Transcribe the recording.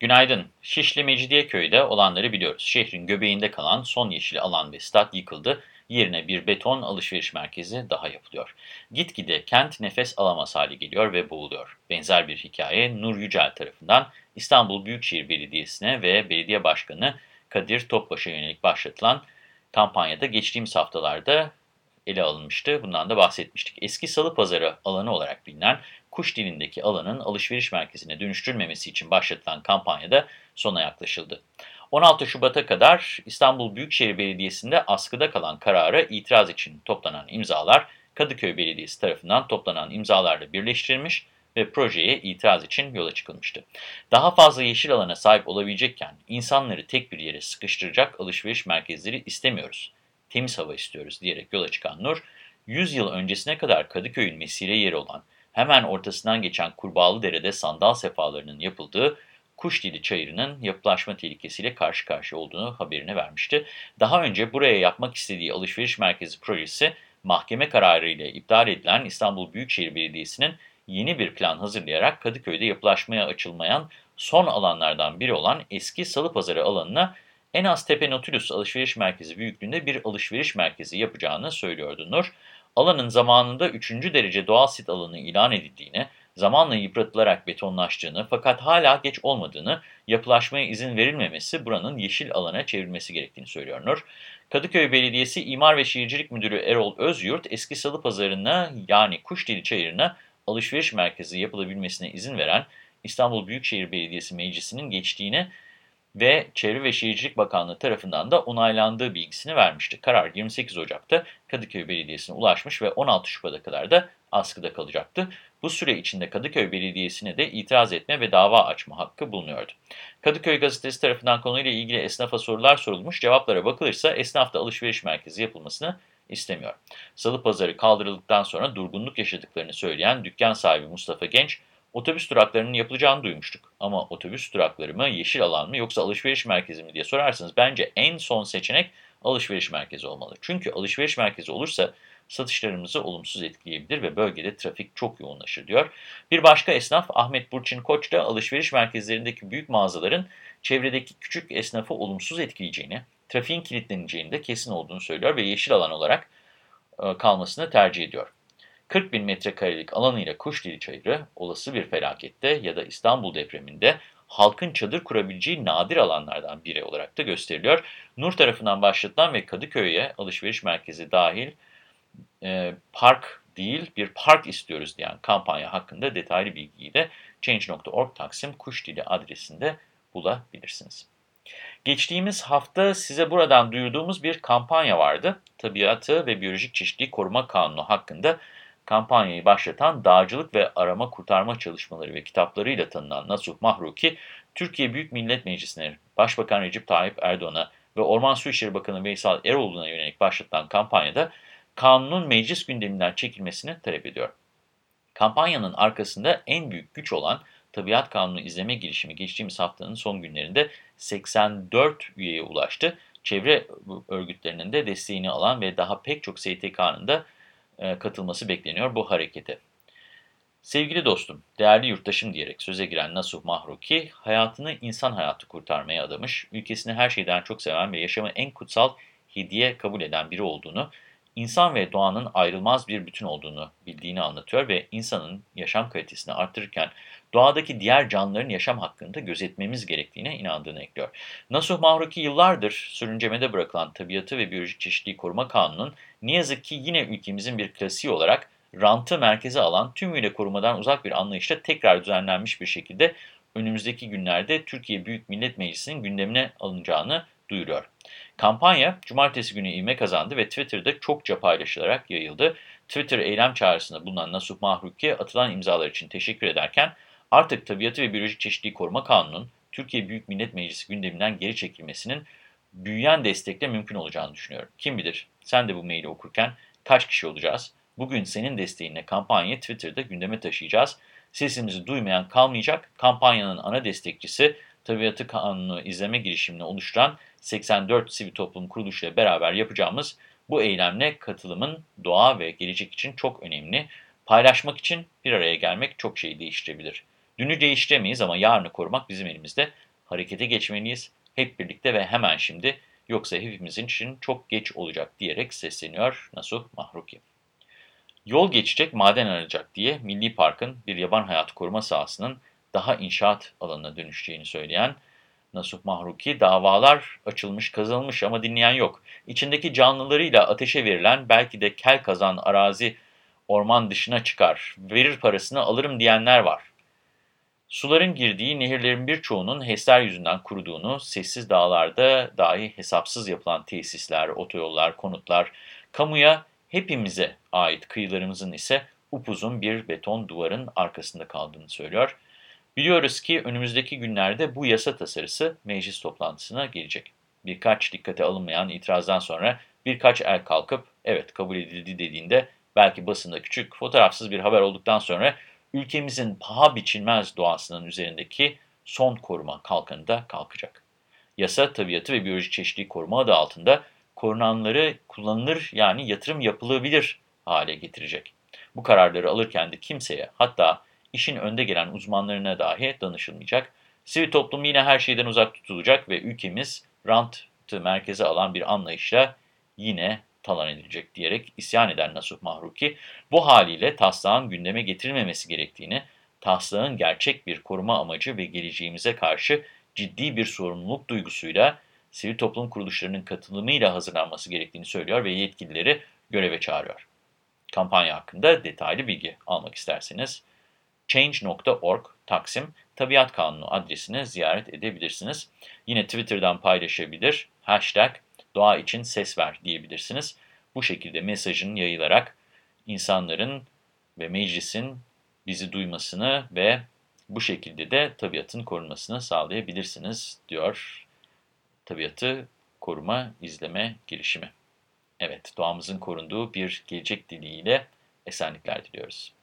Günaydın. Şişli Mecidiyeköy'de olanları biliyoruz. Şehrin göbeğinde kalan son yeşil alan ve stat yıkıldı. Yerine bir beton alışveriş merkezi daha yapılıyor. Gitgide kent nefes alamaz hale geliyor ve boğuluyor. Benzer bir hikaye Nur Yücel tarafından İstanbul Büyükşehir Belediyesi'ne ve Belediye Başkanı Kadir Topbaş'a yönelik başlatılan kampanyada geçtiğimiz haftalarda ele alınmıştı. Bundan da bahsetmiştik. Eski Salı Pazarı alanı olarak bilinen kuş dilindeki alanın alışveriş merkezine dönüştürülmemesi için başlatılan kampanyada sona yaklaşıldı. 16 Şubat'a kadar İstanbul Büyükşehir Belediyesi'nde askıda kalan karara itiraz için toplanan imzalar Kadıköy Belediyesi tarafından toplanan imzalarla birleştirilmiş ve projeye itiraz için yola çıkılmıştı. Daha fazla yeşil alana sahip olabilecekken insanları tek bir yere sıkıştıracak alışveriş merkezleri istemiyoruz. Temiz hava istiyoruz diyerek yola çıkan Nur, 100 yıl öncesine kadar Kadıköy'ün mesire yeri olan hemen ortasından geçen Kurbağalıdere'de sandal sefalarının yapıldığı Kuşdili Çayırı'nın yapılaşma tehlikesiyle karşı karşıya olduğunu haberini vermişti. Daha önce buraya yapmak istediği alışveriş merkezi projesi mahkeme kararı ile iptal edilen İstanbul Büyükşehir Belediyesi'nin yeni bir plan hazırlayarak Kadıköy'de yapılaşmaya açılmayan son alanlardan biri olan eski Salıpazarı alanına en az Tepe Nautilus alışveriş merkezi büyüklüğünde bir alışveriş merkezi yapacağını söylüyordu Nur. Alanın zamanında 3. derece doğal sit alanı ilan edildiğini, zamanla yıpratılarak betonlaştığını fakat hala geç olmadığını, yapılaşmaya izin verilmemesi buranın yeşil alana çevrilmesi gerektiğini söylüyor Nur. Kadıköy Belediyesi İmar ve Şehircilik Müdürü Erol Özyurt, eski salı pazarına yani Kuşdeli Çayırı'na alışveriş merkezi yapılabilmesine izin veren İstanbul Büyükşehir Belediyesi Meclisi'nin geçtiğini ve Çevre ve Şehircilik Bakanlığı tarafından da onaylandığı bilgisini vermişti. Karar 28 Ocak'ta Kadıköy Belediyesi'ne ulaşmış ve 16 Şubat'a kadar da askıda kalacaktı. Bu süre içinde Kadıköy Belediyesi'ne de itiraz etme ve dava açma hakkı bulunuyordu. Kadıköy Gazetesi tarafından konuyla ilgili esnafa sorular sorulmuş. Cevaplara bakılırsa esnafta alışveriş merkezi yapılmasını istemiyor. Salı pazarı kaldırıldıktan sonra durgunluk yaşadıklarını söyleyen dükkan sahibi Mustafa Genç, otobüs duraklarının yapılacağını duymuştuk. Ama otobüs durakları mı, yeşil alan mı yoksa alışveriş merkezi mi diye sorarsanız bence en son seçenek alışveriş merkezi olmalı. Çünkü alışveriş merkezi olursa satışlarımızı olumsuz etkileyebilir ve bölgede trafik çok yoğunlaşır diyor. Bir başka esnaf Ahmet Burçin Koç da alışveriş merkezlerindeki büyük mağazaların çevredeki küçük esnafı olumsuz etkileyeceğini, trafiğin kilitleneceğini de kesin olduğunu söylüyor ve yeşil alan olarak e, kalmasını tercih ediyor. 40 bin metrekarelik alanıyla Kuşdili Çayırı olası bir felakette ya da İstanbul depreminde halkın çadır kurabileceği nadir alanlardan biri olarak da gösteriliyor. Nur tarafından başlatılan ve Kadıköy'e alışveriş merkezi dahil e, park değil bir park istiyoruz diyen kampanya hakkında detaylı bilgiyi de Change.org Taksim Kuşdili adresinde bulabilirsiniz. Geçtiğimiz hafta size buradan duyurduğumuz bir kampanya vardı. Tabiatı ve Biyolojik Çeşitliği Koruma Kanunu hakkında kampanyayı başlatan dağcılık ve arama kurtarma çalışmaları ve kitaplarıyla tanınan Nasuh Mahruki, Türkiye Büyük Millet Meclisi'ne Başbakan Recep Tayyip Erdoğan'a ve Orman Su İşleri Bakanı Veysel Eroğlu'na yönelik başlatılan kampanyada kanunun meclis gündeminden çekilmesini talep ediyor. Kampanyanın arkasında en büyük güç olan Tabiat Kanunu izleme girişimi geçtiğimiz haftanın son günlerinde 84 üyeye ulaştı. Çevre örgütlerinin de desteğini alan ve daha pek çok STK'nın da katılması bekleniyor bu harekete. Sevgili dostum, değerli yurttaşım diyerek söze giren Nasuh Mahruki, hayatını insan hayatı kurtarmaya adamış, ülkesini her şeyden çok seven ve yaşamı en kutsal hediye kabul eden biri olduğunu, insan ve doğanın ayrılmaz bir bütün olduğunu bildiğini anlatıyor ve insanın yaşam kalitesini arttırırken doğadaki diğer canlıların yaşam hakkını da gözetmemiz gerektiğine inandığını ekliyor. Nasuh Mahruki yıllardır sürüncemede bırakılan tabiatı ve biyolojik çeşitliği koruma kanunun ne yazık ki yine ülkemizin bir klasiği olarak rantı merkeze alan tümüyle korumadan uzak bir anlayışla tekrar düzenlenmiş bir şekilde önümüzdeki günlerde Türkiye Büyük Millet Meclisi'nin gündemine alınacağını duyuruyor. Kampanya cumartesi günü ivme kazandı ve Twitter'da çokça paylaşılarak yayıldı. Twitter eylem çağrısında bulunan Nasuh Mahruki atılan imzalar için teşekkür ederken artık Tabiatı ve Biyolojik Çeşitliği Koruma Kanunu'nun Türkiye Büyük Millet Meclisi gündeminden geri çekilmesinin büyüyen destekle mümkün olacağını düşünüyorum. Kim bilir sen de bu maili okurken kaç kişi olacağız? Bugün senin desteğinle kampanyayı Twitter'da gündeme taşıyacağız. Sesimizi duymayan kalmayacak. Kampanyanın ana destekçisi Tabiatı Kanunu izleme girişimini oluşturan 84 sivil toplum kuruluşuyla beraber yapacağımız bu eylemle katılımın doğa ve gelecek için çok önemli. Paylaşmak için bir araya gelmek çok şeyi değiştirebilir. Dünü değiştiremeyiz ama yarını korumak bizim elimizde. Harekete geçmeliyiz. Hep birlikte ve hemen şimdi. Yoksa hepimizin için çok geç olacak diyerek sesleniyor Nasuh Mahruki. Yol geçecek, maden arayacak diye Milli Park'ın bir yaban hayatı koruma sahasının daha inşaat alanına dönüşeceğini söyleyen Nasuh Mahruki, davalar açılmış, kazanılmış ama dinleyen yok. İçindeki canlılarıyla ateşe verilen belki de kel kazan arazi orman dışına çıkar, verir parasını alırım diyenler var. Suların girdiği nehirlerin birçoğunun HES'ler yüzünden kuruduğunu, sessiz dağlarda dahi hesapsız yapılan tesisler, otoyollar, konutlar, kamuya hepimize ait kıyılarımızın ise upuzun bir beton duvarın arkasında kaldığını söylüyor. Biliyoruz ki önümüzdeki günlerde bu yasa tasarısı meclis toplantısına gelecek. Birkaç dikkate alınmayan itirazdan sonra birkaç el kalkıp evet kabul edildi dediğinde belki basında küçük fotoğrafsız bir haber olduktan sonra ülkemizin paha biçilmez doğasının üzerindeki son koruma kalkanı da kalkacak. Yasa tabiatı ve biyolojik çeşitliği koruma adı altında korunanları kullanılır yani yatırım yapılabilir hale getirecek. Bu kararları alırken de kimseye hatta işin önde gelen uzmanlarına dahi danışılmayacak. Sivil toplum yine her şeyden uzak tutulacak ve ülkemiz rantı merkeze alan bir anlayışla yine talan edilecek diyerek isyan eden Nasuh Mahruki, bu haliyle taslağın gündeme getirilmemesi gerektiğini, taslağın gerçek bir koruma amacı ve geleceğimize karşı ciddi bir sorumluluk duygusuyla sivil toplum kuruluşlarının katılımıyla hazırlanması gerektiğini söylüyor ve yetkilileri göreve çağırıyor. Kampanya hakkında detaylı bilgi almak isterseniz change.org Taksim Tabiat Kanunu adresini ziyaret edebilirsiniz. Yine Twitter'dan paylaşabilir, hashtag doğa için ses ver diyebilirsiniz. Bu şekilde mesajın yayılarak insanların ve meclisin bizi duymasını ve bu şekilde de tabiatın korunmasını sağlayabilirsiniz diyor Tabiatı Koruma İzleme Girişimi. Evet, doğamızın korunduğu bir gelecek diliyle esenlikler diliyoruz.